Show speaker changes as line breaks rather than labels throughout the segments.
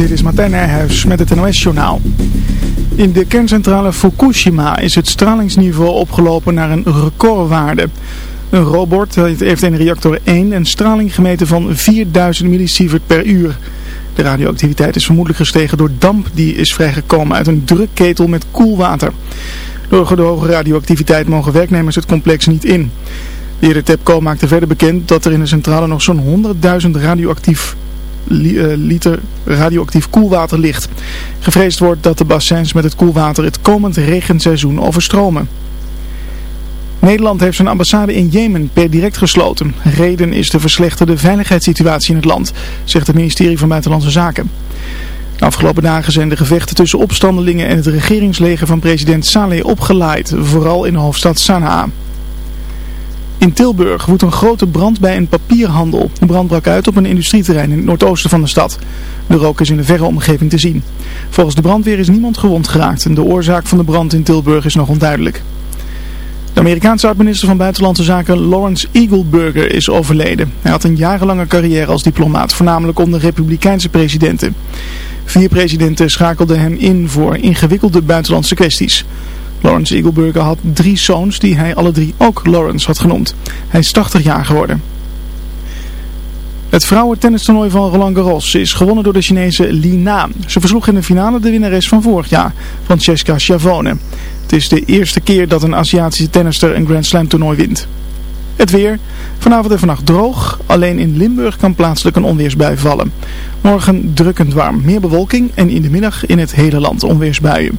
Dit is Martijn Nijhuis met het NOS-journaal. In de kerncentrale Fukushima is het stralingsniveau opgelopen naar een recordwaarde. Een robot heeft in reactor 1 een straling gemeten van 4000 millisievert per uur. De radioactiviteit is vermoedelijk gestegen door damp die is vrijgekomen uit een drukketel met koelwater. Door de hoge radioactiviteit mogen werknemers het complex niet in. De heer TEPCO maakte verder bekend dat er in de centrale nog zo'n 100.000 radioactief liter radioactief koelwater ligt. Gevreesd wordt dat de bassins met het koelwater het komend regenseizoen overstromen. Nederland heeft zijn ambassade in Jemen per direct gesloten. Reden is de verslechterde veiligheidssituatie in het land, zegt het ministerie van Buitenlandse Zaken. De afgelopen dagen zijn de gevechten tussen opstandelingen en het regeringsleger van president Saleh opgeleid, vooral in de hoofdstad Sanaa. In Tilburg woedt een grote brand bij een papierhandel. De brand brak uit op een industrieterrein in het noordoosten van de stad. De rook is in de verre omgeving te zien. Volgens de brandweer is niemand gewond geraakt en de oorzaak van de brand in Tilburg is nog onduidelijk. De Amerikaanse oud-minister van Buitenlandse Zaken Lawrence Eagleburger is overleden. Hij had een jarenlange carrière als diplomaat, voornamelijk onder republikeinse presidenten. Vier presidenten schakelden hem in voor ingewikkelde buitenlandse kwesties. Lawrence Eagleburger had drie zoons die hij alle drie ook Lawrence had genoemd. Hij is 80 jaar geworden. Het vrouwentennistoernooi van Roland Garros is gewonnen door de Chinese Li Na. Ze versloeg in de finale de winnares van vorig jaar, Francesca Schiavone. Het is de eerste keer dat een Aziatische tennister een Grand Slam toernooi wint. Het weer. Vanavond en vannacht droog. Alleen in Limburg kan plaatselijk een onweersbui vallen. Morgen drukkend warm. Meer bewolking en in de middag in het hele land onweersbuien.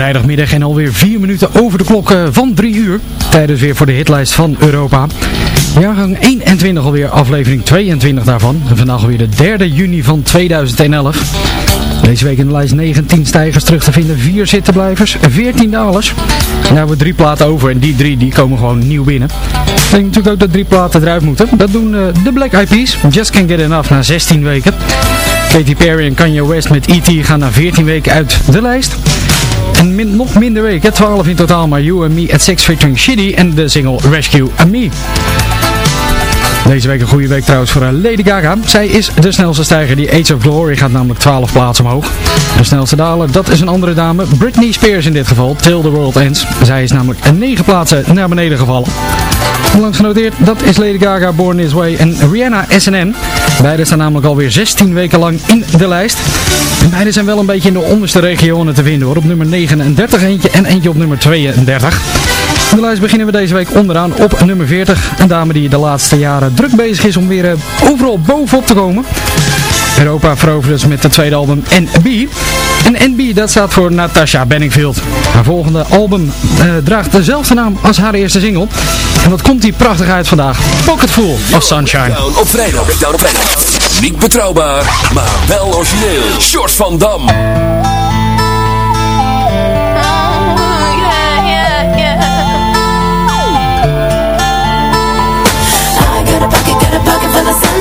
Vrijdagmiddag en alweer 4 minuten over de klok eh, van 3 uur. Tijdens weer voor de hitlijst van Europa. Jaargang 21 alweer, aflevering 22 daarvan. En vandaag alweer de 3 juni van 2011. Deze week in de lijst 19 stijgers terug te vinden, 4 zittenblijvers, 14 dalers. En daar we drie platen over en die drie die komen gewoon nieuw binnen. Ik denk natuurlijk ook dat drie platen eruit moeten. Dat doen uh, de Black Eyed Peas, Just Can't Get Enough na 16 weken. Katy Perry en Kanye West met E.T. gaan na 14 weken uit de lijst. En min, nog minder weken, 12 in totaal, maar You and Me at Six featuring Shitty en de single Rescue and Me. Deze week een goede week trouwens voor Lady Gaga. Zij is de snelste stijger. Die Age of Glory gaat namelijk 12 plaatsen omhoog. De snelste daler, dat is een andere dame. Britney Spears in dit geval. Till the World Ends. Zij is namelijk 9 plaatsen naar beneden gevallen. Onlangs genoteerd, dat is Lady Gaga, Born This Way en Rihanna SNN. Beide staan namelijk alweer 16 weken lang in de lijst. En beide zijn wel een beetje in de onderste regionen te vinden hoor. Op nummer 39 eentje en eentje op nummer 32. De lijst beginnen we deze week onderaan op nummer 40. Een dame die de laatste jaren druk bezig is om weer overal bovenop te komen. Europa veroverde met het tweede album NB. En NB dat staat voor Natasha Benningfield. Haar volgende album uh, draagt dezelfde naam als haar eerste single. En wat komt die prachtig uit vandaag? Pocketful of Sunshine.
Op vrijdag. Op vrijdag. Niet betrouwbaar, maar wel origineel. Short van Dam.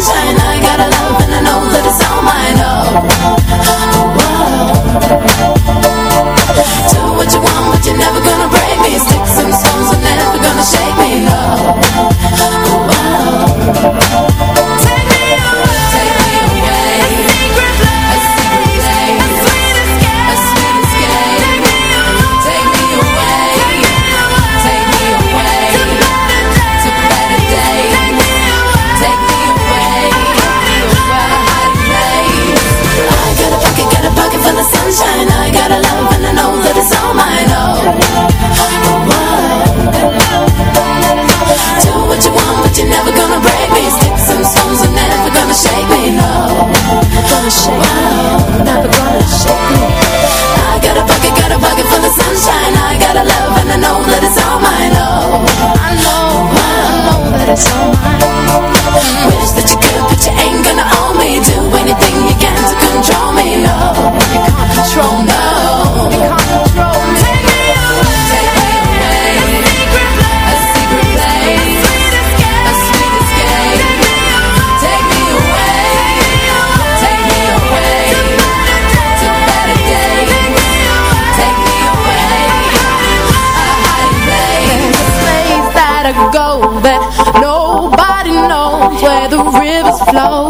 Sunshine. I got a love and I know that it's all mine. Oh,
flow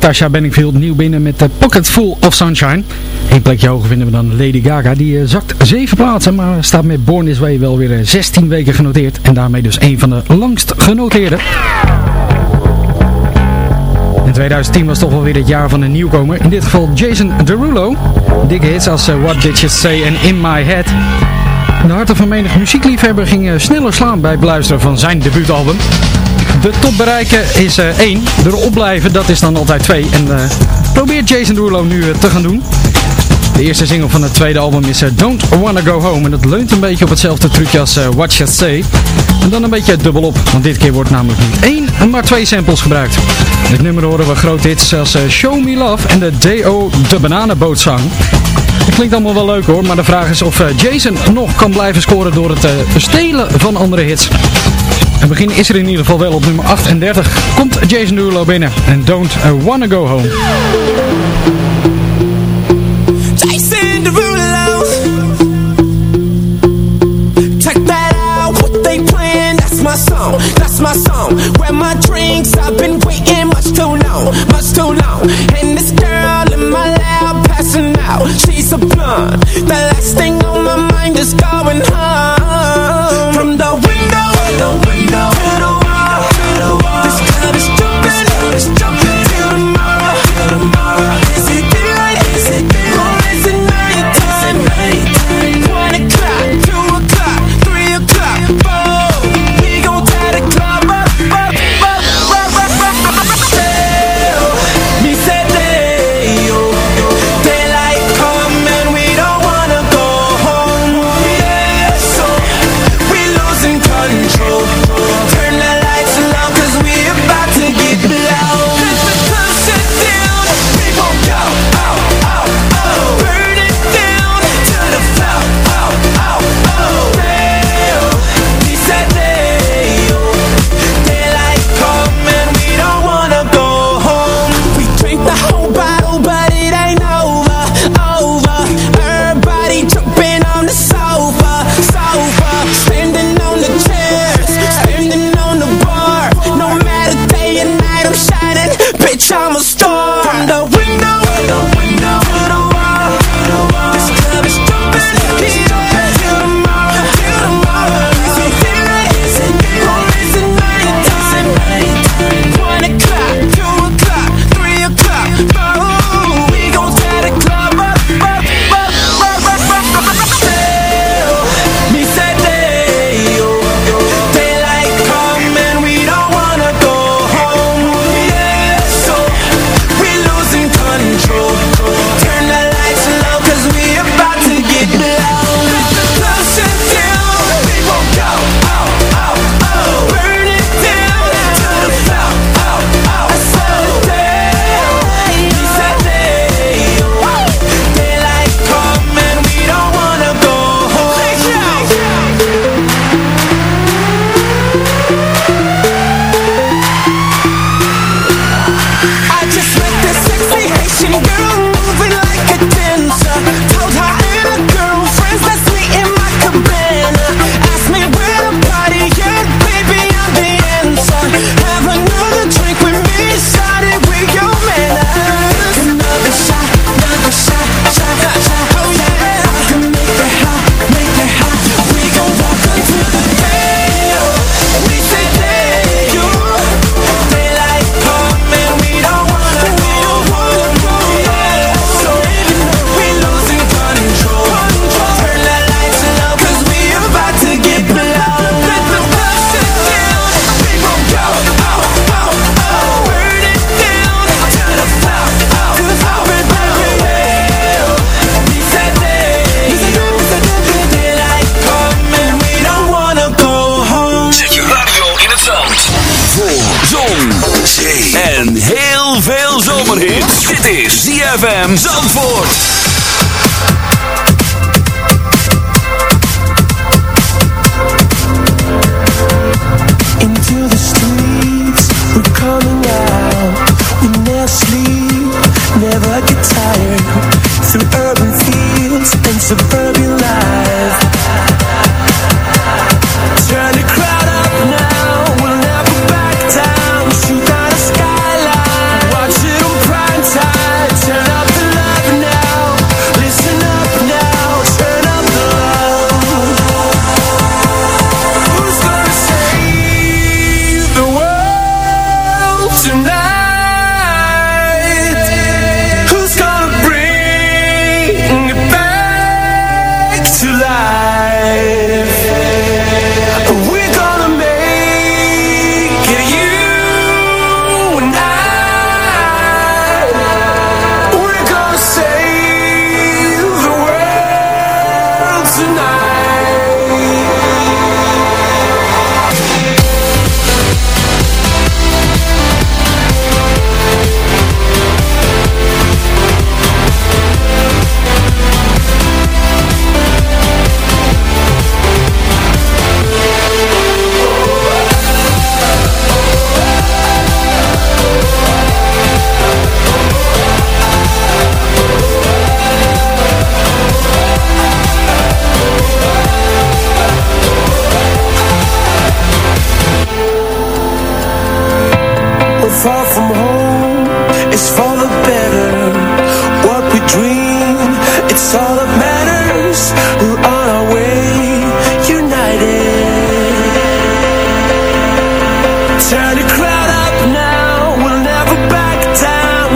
Natasha Benningfield nieuw binnen met de Pocket Full of Sunshine. Eén plekje hoger vinden we dan Lady Gaga. Die eh, zakt 7 plaatsen, maar staat met Born This Way wel weer eh, 16 weken genoteerd. En daarmee dus een van de langst genoteerde. In 2010 was toch wel weer het jaar van een nieuwkomer. In dit geval Jason Derulo. Dikke hits als eh, What Did You Say en In My Head. De harten van menig muziekliefhebber ging eh, sneller slaan bij het beluisteren van zijn debuutalbum. De top bereiken is 1. Erop blijven, dat is dan altijd 2. En eh, probeert Jason Derulo nu eh, te gaan doen. De eerste single van het tweede album is eh, Don't Wanna Go Home. En dat leunt een beetje op hetzelfde trucje als eh, What You Say. En dan een beetje dubbelop. Want dit keer wordt namelijk niet één, maar twee samples gebruikt. Het nummer horen we grote hits als eh, Show Me Love en de D.O. De Bananenbootzang. Het klinkt allemaal wel leuk hoor, maar de vraag is of eh, Jason nog kan blijven scoren door het eh, stelen van andere hits. Het begin is er in ieder geval wel op nummer 38. Komt Jason Derulo binnen en Don't Wanna Go Home.
Jason Derulo. Check that out, what they playing, that's my song, that's my drinks, I've been waiting much too long, much too long. And this girl in my lap passing out, she's a blonde. The last thing on my mind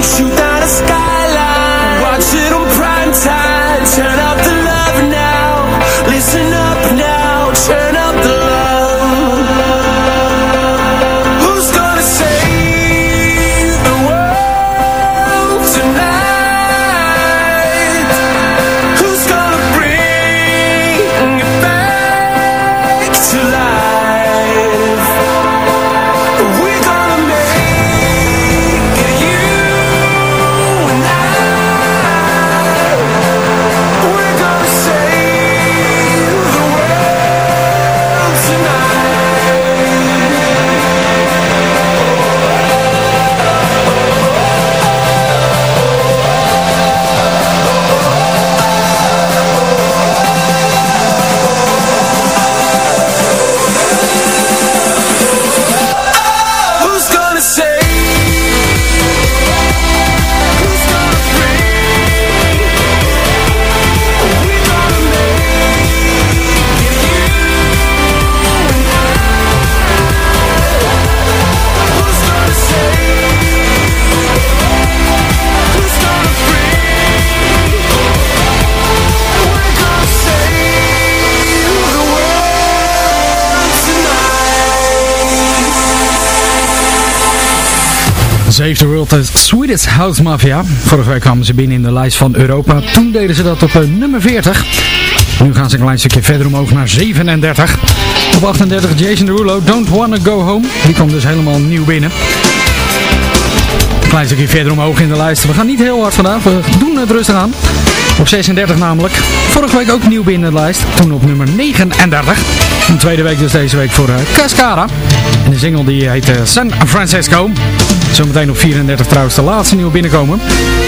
Shoot. you
de Swedish House Mafia. Vorige week kwamen ze binnen in de lijst van Europa. Toen deden ze dat op eh, nummer 40. Nu gaan ze een klein stukje verder omhoog naar 37. Op 38 Jason Derulo, Don't Wanna Go Home. Die komt dus helemaal nieuw binnen. Klein stukje verder omhoog in de lijst. We gaan niet heel hard vandaag, we doen het rustig aan. Op 36 namelijk. Vorige week ook nieuw binnen de lijst. Toen op nummer 39. Een tweede week dus deze week voor uh, Cascara. En de single die heet uh, San Francisco. Zometeen op 34 trouwens de laatste nieuwe binnenkomen.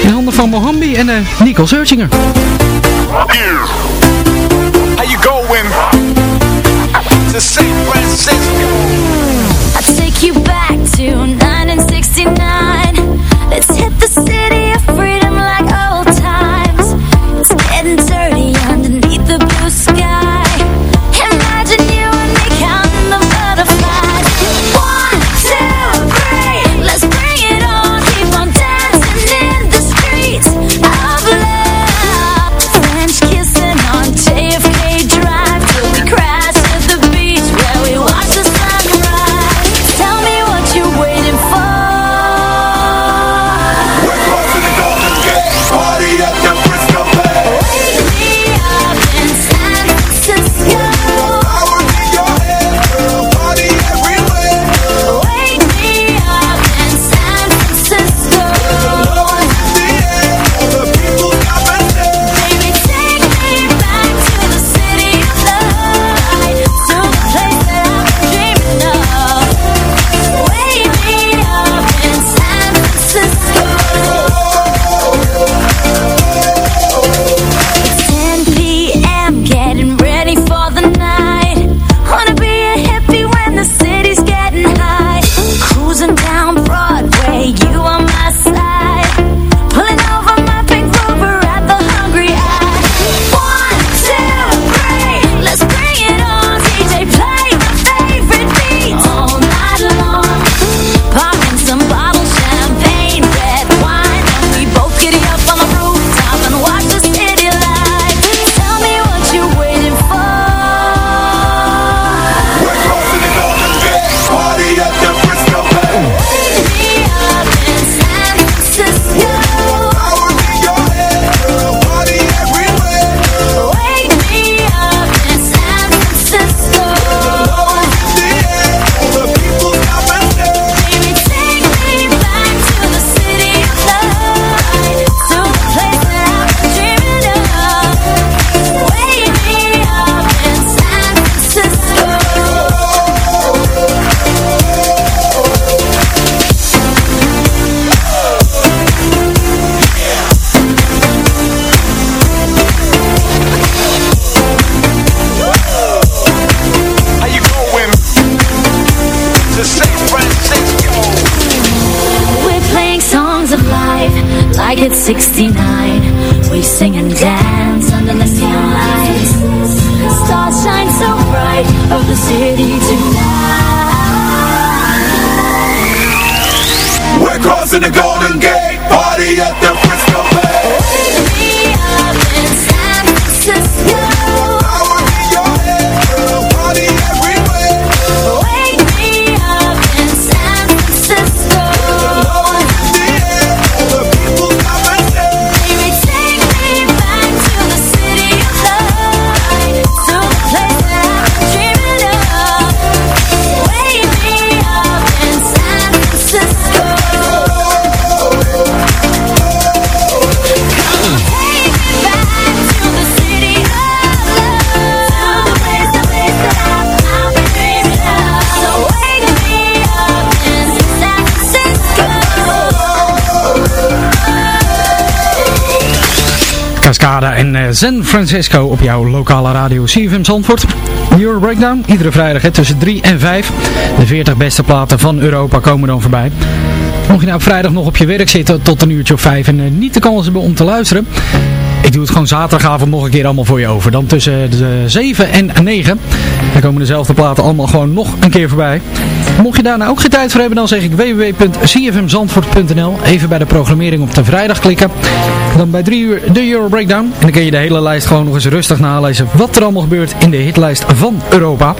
In handen van Mohambi en uh, Nicole Searchinger.
How you going? To San Francisco.
I take you back
Cascada en eh, San Francisco op jouw lokale radio CFM Zandvoort. Euro Breakdown, iedere vrijdag hè, tussen 3 en 5. De 40 beste platen van Europa komen dan voorbij. Mocht je nou vrijdag nog op je werk zitten tot een uurtje of 5 en eh, niet de kans hebben om te luisteren. Ik doe het gewoon zaterdagavond nog een keer allemaal voor je over. Dan tussen de 7 en 9. Dan komen dezelfde platen allemaal gewoon nog een keer voorbij. Mocht je daar nou ook geen tijd voor hebben, dan zeg ik www.cfmzandvoort.nl. Even bij de programmering op de vrijdag klikken. Dan bij 3 uur de Euro Breakdown. En dan kun je de hele lijst gewoon nog eens rustig nalezen wat er allemaal gebeurt in de hitlijst van Europa.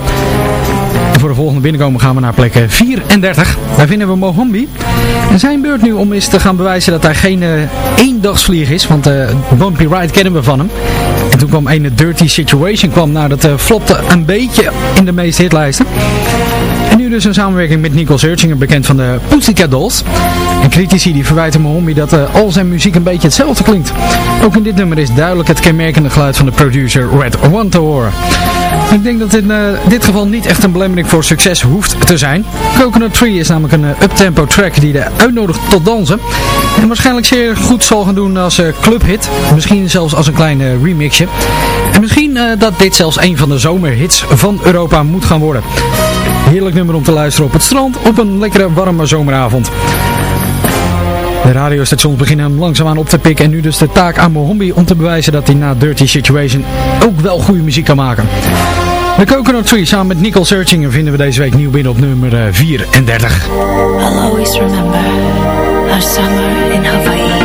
Voor de volgende binnenkomen gaan we naar plek 34. Daar vinden we Mohambi. En zijn beurt nu om eens te gaan bewijzen dat hij geen uh, eendagsvlieg is. Want uh, Bumpy Ride kennen we van hem. En toen kwam een Dirty Situation kwam. Nou, dat uh, flopte een beetje in de meeste hitlijsten. En nu dus een samenwerking met Nicole Searchinger, bekend van de Pussycat Dolls. En critici die verwijten Mohombi dat uh, al zijn muziek een beetje hetzelfde klinkt. Ook in dit nummer is duidelijk het kenmerkende geluid van de producer Red One te horen. Ik denk dat in uh, dit geval niet echt een belemmering voor succes hoeft te zijn. Coconut Tree is namelijk een uh, uptempo track die de uitnodigt tot dansen. En waarschijnlijk zeer goed zal gaan doen als clubhit. Misschien zelfs als een klein remixje. En misschien dat dit zelfs een van de zomerhits van Europa moet gaan worden. Heerlijk nummer om te luisteren op het strand op een lekkere warme zomeravond. De radiostations beginnen hem langzaamaan op te pikken en nu dus de taak aan Mohombi om te bewijzen dat hij na Dirty Situation ook wel goede muziek kan maken. De Coconut Tree samen met Nicole Searchinger vinden we deze week nieuw binnen op nummer 34.
I'll always remember our summer in Hawaii.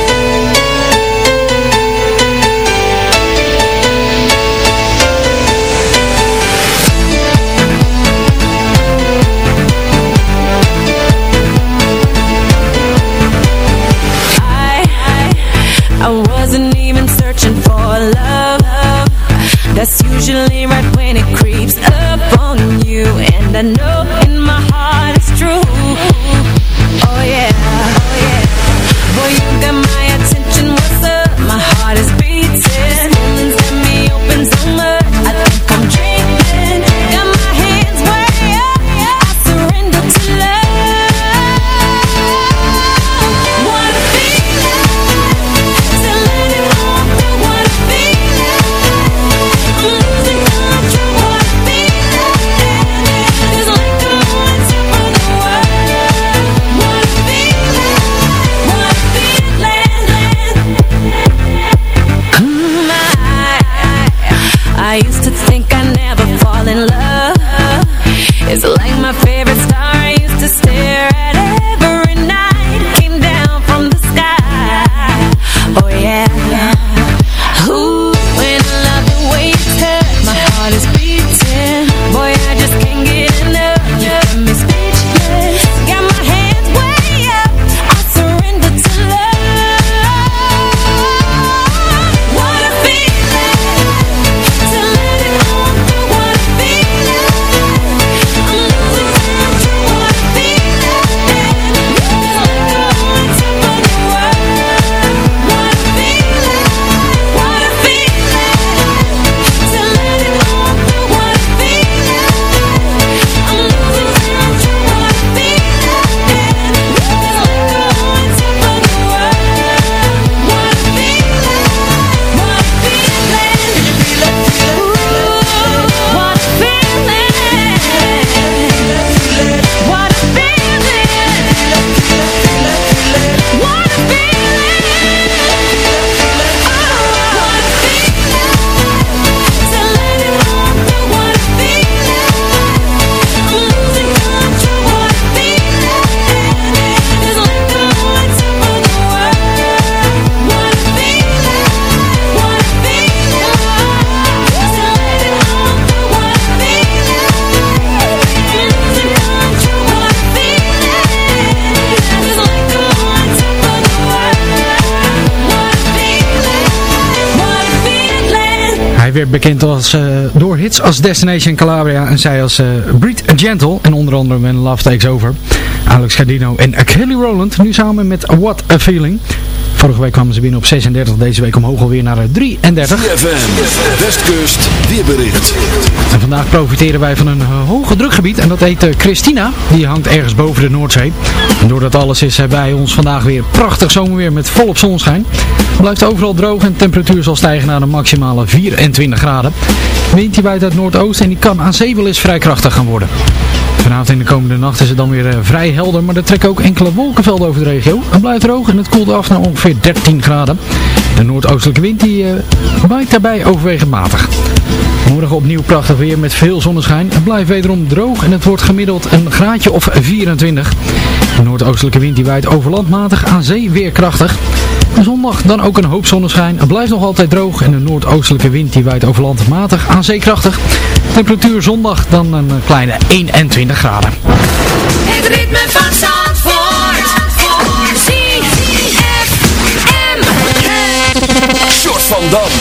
bekend als, eh, door hits als Destination Calabria en zij als uh, Breed Gentle. En onder andere When Love Takes Over. Alex Cardino en Kelly Rowland. Nu samen met What a Feeling. Vorige week kwamen ze binnen op 36. Deze week omhoog alweer naar 33.
CFM, Westkust, weerbericht.
En vandaag profiteren wij van een uh, hoge drukgebied. En dat heet uh, Christina. Die hangt ergens boven de Noordzee. En doordat alles is, hebben wij ons vandaag weer prachtig zomerweer met volop zonschijn. Het blijft overal droog en de temperatuur zal stijgen naar een maximale 24 graden. Wind die waait uit noordoosten en die kan aan zee wel eens vrij krachtig gaan worden. Vanavond in de komende nacht is het dan weer vrij helder, maar er trekken ook enkele wolkenvelden over de regio. Het blijft droog en het koelt af naar ongeveer 13 graden. De noordoostelijke wind die uh, waait daarbij overwegend matig. Morgen opnieuw prachtig weer met veel zonneschijn. Het blijft wederom droog en het wordt gemiddeld een graadje of 24. De noordoostelijke wind die waait over land matig, aan zee weer krachtig. En zondag dan ook een hoop zonneschijn. Het blijft nog altijd droog en de noordoostelijke wind die waait over land matig, aan zee krachtig. Temperatuur zondag dan een kleine 21 graden.
Het ritme van.
Дом.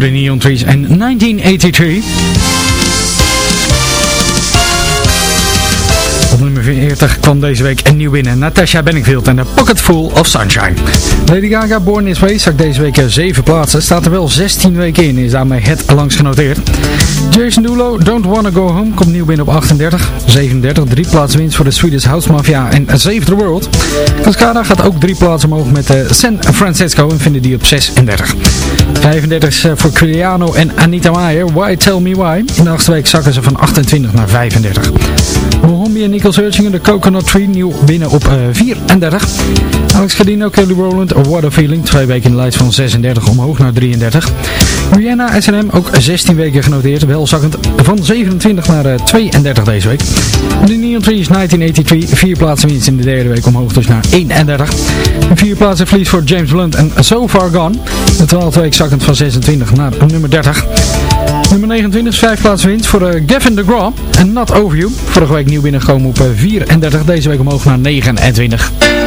Voor de Neon Trees en 1983. Op nummer
nummer 40 kwam deze week een nieuw binnen. Natasha Benningfield en de Pocket Full of Sunshine. Lady Gaga Born This Way zakt deze week 7 plaatsen. Staat er wel 16 weken in, is daarmee het langs genoteerd. Jason Derulo, Don't Wanna Go Home, komt nieuw binnen op 38. 37, drie plaatsen winst voor de Swedish House Mafia en Save the World. Cascada gaat ook drie plaatsen omhoog met uh, San Francisco en vinden die op 36. 35 is voor Cristiano en Anita Meijer, Why Tell Me Why. In de achtste week zakken ze van 28 naar 35. En Nicole Searching, de Coconut Tree, nieuw binnen op uh, 34. Alex Cadino, Kelly Rowland, What a Feeling, twee weken in de lijst van 36 omhoog naar 33. Rihanna S&M, ook 16 weken genoteerd, wel zakkend van 27 naar uh, 32 deze week. De Neon Trees 1983, vier plaatsen winst in de derde week omhoog dus naar 31. En vier plaatsen verlies voor James Blunt en So Far Gone. De 12 week zakkend van 26 naar nummer 30. Nummer 29 is 5 plaatsen winst voor uh, Gavin DeGraw en Not Over You. Vorige week nieuw binnengekomen op uh, 34, deze week omhoog naar 29.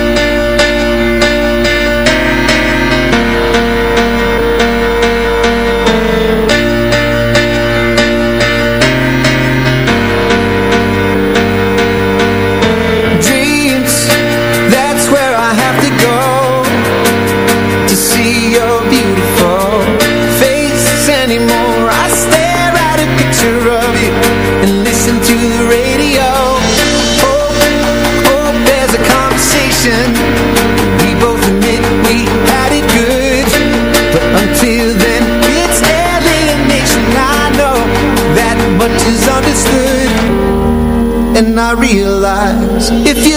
And I realize if you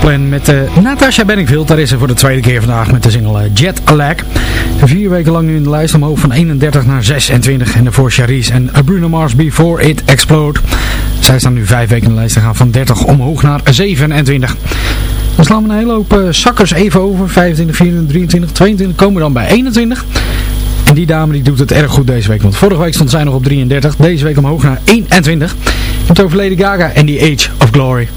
Plan met uh, Natasha Benningfield. Daar is ze voor de tweede keer vandaag met de single eh, Jet Lag. Vier weken lang nu in de lijst omhoog van 31 naar 26. En daarvoor Charisse en eh, Bruno Mars Before It Explode. Zij staan nu vijf weken in de lijst te gaan van 30 omhoog naar 27. Dan slaan we een hele hoop zakkers even over. 25, 24, 23, 22. Komen we dan bij 21. En die dame die doet het erg goed deze week. Want vorige week stond zij nog op 33. Deze week omhoog naar 21. Het over Lady Gaga en the Age of Glory.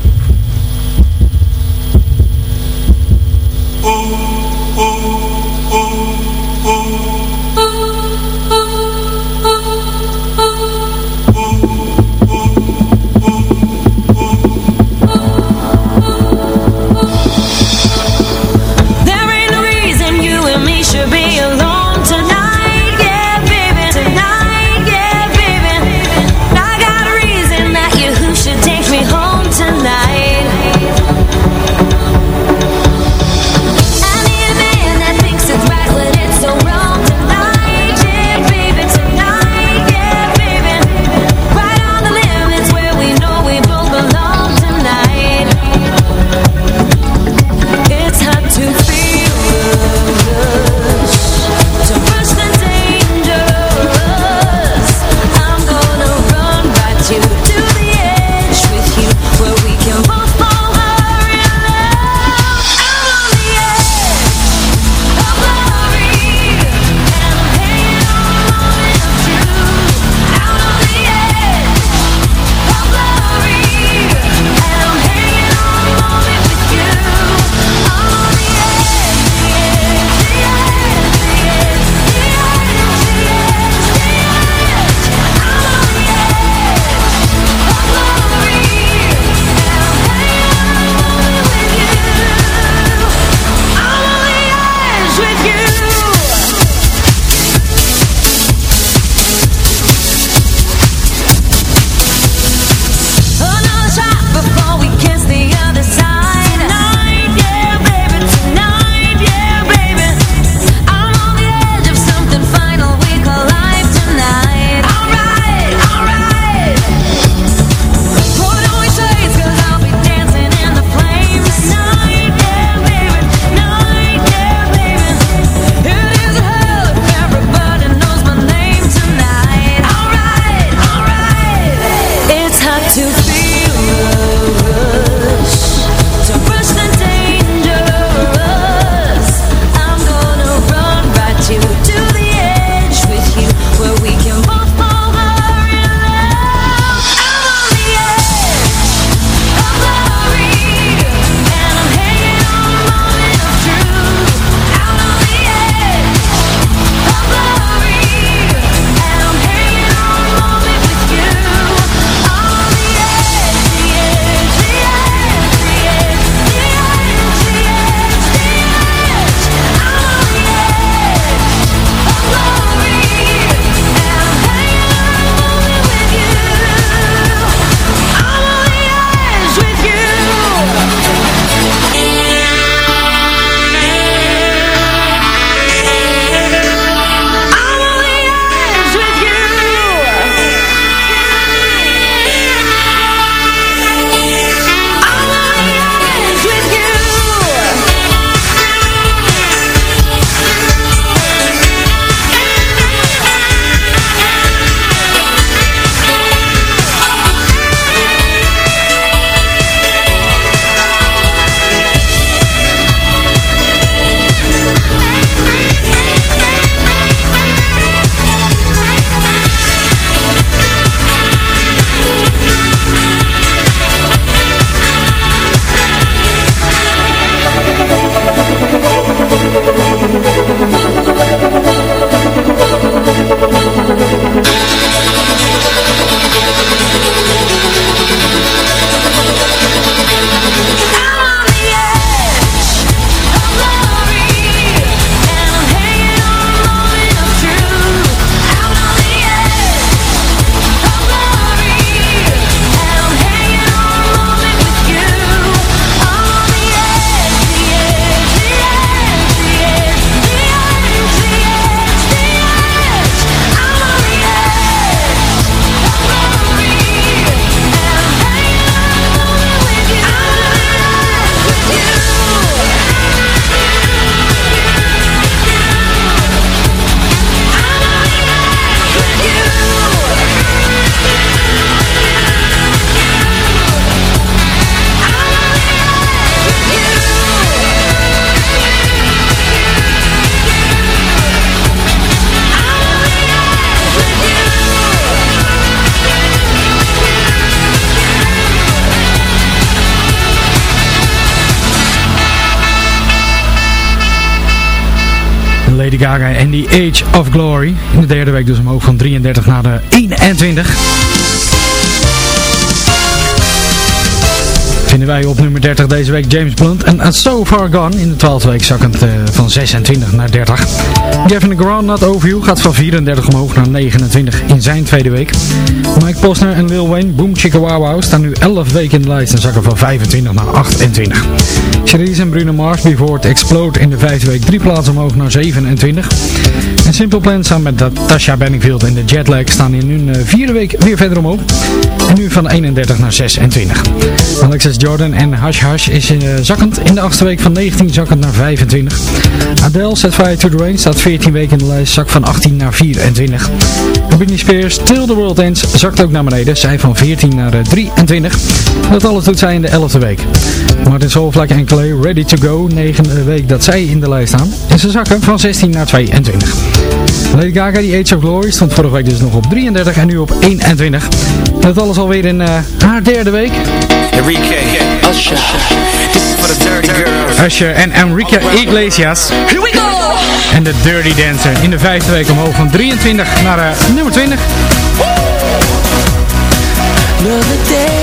Lady Gaga en The Age of Glory. In de derde week dus omhoog van 33 naar de 21. Vinden wij op nummer 30 deze week James Blunt en So Far Gone. In de twaalfde week zakkend uh, van 26 naar 30. Gavin Grant Not Over You gaat van 34 omhoog naar 29 in zijn tweede week. Mike Posner en Lil Wayne, Boom Chicka Wow staan nu 11 weken in de lijst en zakken van 25 naar 28. Cherise en Bruno Mars Before It Explode in de vijfde week drie plaatsen omhoog naar 27. En Simple Plan samen met Tasha Benningfield en de Jetlag staan in hun uh, vierde week weer verder omhoog. En nu van 31 naar 26. Alexis Jordan en Hush Hush is uh, zakkend in de achtste week van 19 zakkend naar 25. Adele Set Fire to the Rain staat 14 weken in de lijst, zak van 18 naar 24. En Britney Spears Till the World Ends zakt ook naar beneden, zij van 14 naar uh, 23. Dat alles doet zij in de 11e week. Martin Solvlak en Clay Ready to Go, 9e week dat zij in de lijst staan. En ze zakken van 16 naar 22. Lady Gaga, die Age of Glory, stond vorige week dus nog op 33 en nu op 21. Dat alles alweer in uh, haar derde week.
Enrique, Usher, this is for the dirty girls.
Usher en Enrique Iglesias.
Here we go!
En de Dirty Dancer in de vijfde week omhoog van 23 naar uh, nummer 20.
Another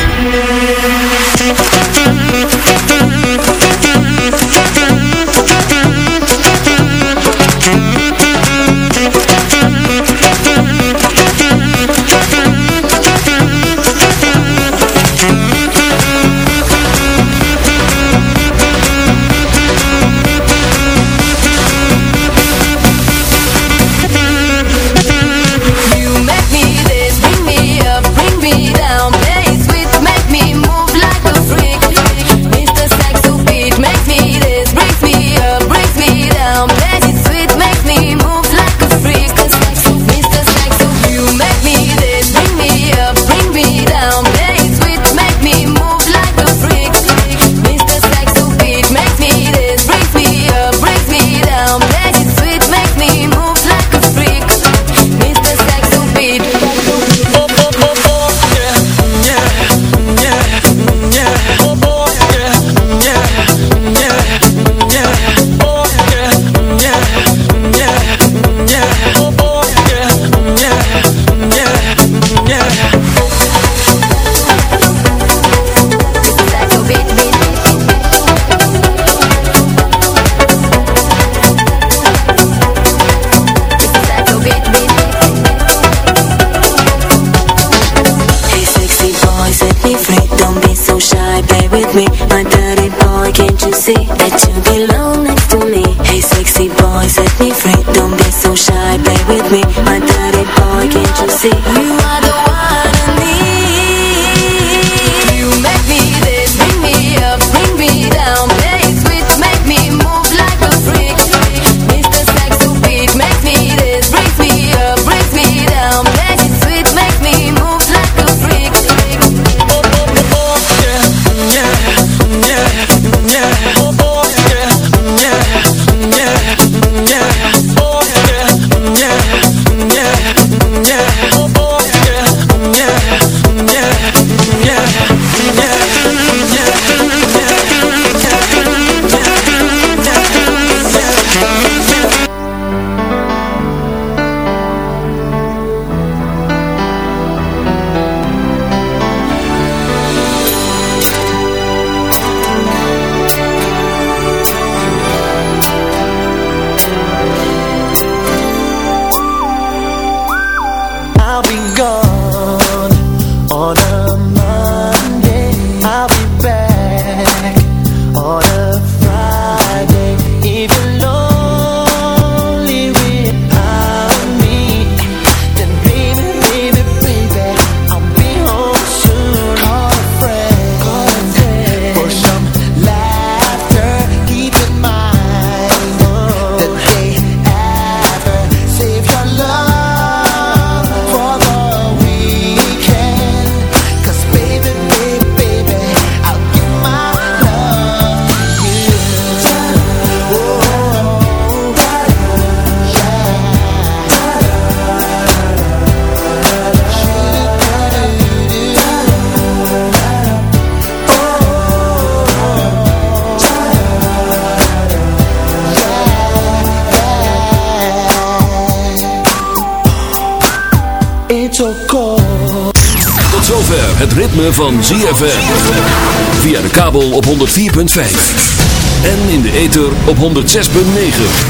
En in de ether op 106.9.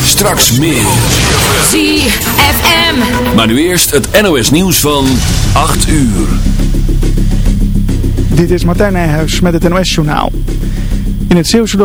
Straks meer.
ZFM.
Maar nu eerst het NOS nieuws van 8 uur.
Dit is Martijn Nijhuis met het NOS journaal. In het Zeeuwse dorp